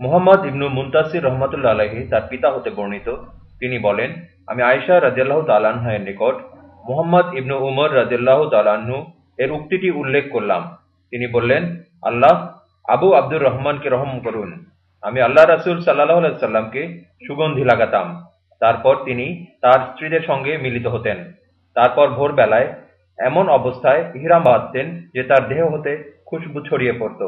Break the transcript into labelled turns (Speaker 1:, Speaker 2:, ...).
Speaker 1: মুহাম্মদ ইবনু মুনতাসির রহমতুল্লা আলহী তার পিতা হতে বর্ণিত। তিনি বলেন, আমি আয়সা রাজিয়াল্লাহ তালাহ এর নিকট মুহাম্মদ ইবনু উমর রাজিয়াল্লাহ তালাহু এর উক্তিটি উল্লেখ করলাম। তিনি বললেন, আল্লাহ আবু আব্দুর রহমানকে রহম করুন। আমি আল্লাহ রাসুল সাল্লাহ সাল্লামকে সুগন্ধি লাগাতাম। তারপর তিনি তার স্ত্রীদের সঙ্গে মিলিত হতেন। তারপর ভোরবেলায় এমন অবস্থায় ইহরাম বাঁধতেন যে তার দেহ হতে খুশবু ছড়িয়ে পড়ত।